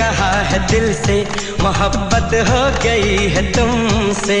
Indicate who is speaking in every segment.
Speaker 1: कहा है दिल से मोहब्बत हो गई है तुमसे।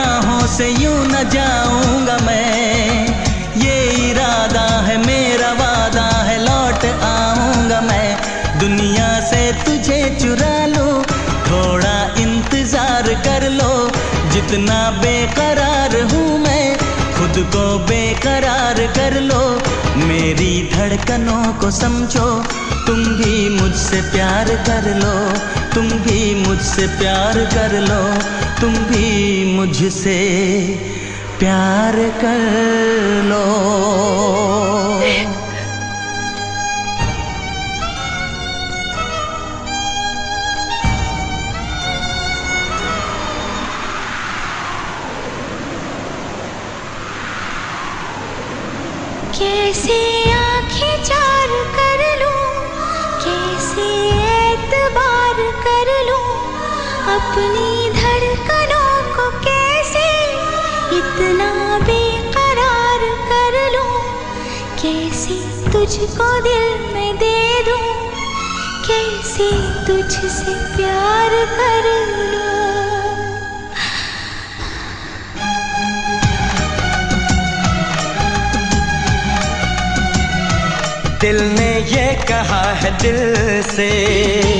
Speaker 2: राहों से यूँ न जाऊँगा मैं। ये इरादा है, मेरा वादा है, लौट आऊँगा मैं। दुनिया से तुझे चुरा लो, थोड़ा इंतज़ार कर लो। जितना बेकरार हूँ मैं, खुद को बेकरार कर लो। मेरी धड़कनों को समझो, तुम भी मुझसे प्यार कर लो। तुम भी मुझसे प्यार कर लो। तुम भी मुझसे प्यार कर लो।
Speaker 3: कैसे आँखें चार कर लूँ, कैसे एतबार कर लूँ, अपनी धड़का कैसे इतना बेकरार कर लूँ? कैसे तुझको दिल में दे दूँ? कैसे तुझसे प्यार कर लूँ?
Speaker 1: दिल ने ये कहा है दिल से।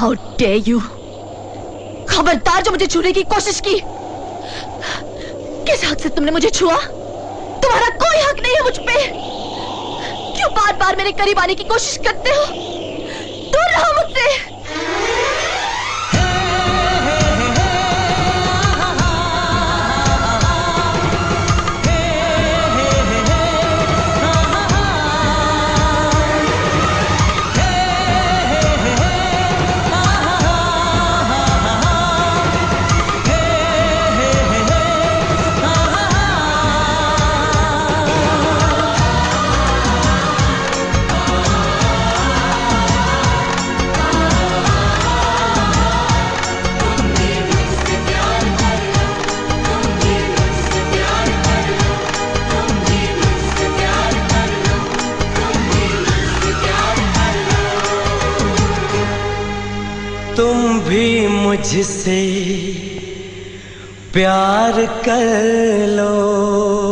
Speaker 4: हाउ डे यू खबरदार जो मुझे छूने की कोशिश की। किस हक से तुमने मुझे छुआ? तुम्हारा कोई हक नहीं है मुझ पे। क्यों बार बार मेरे करीब आने की कोशिश करते हो? दूर रहो मुझसे।
Speaker 1: मुझसे प्यार कर लो।